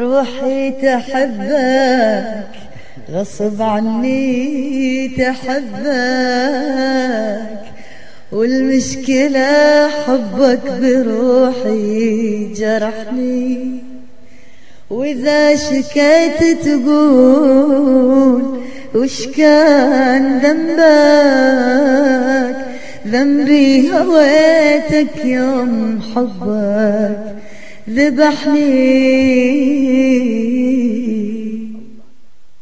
روحي تحبك غصب عني تحبك والمشكلة حبك بروحي جرحني. وإذا شكيت تقول وش كان ذنبك؟ ذنبي هويتك يوم حبك. ذبحني.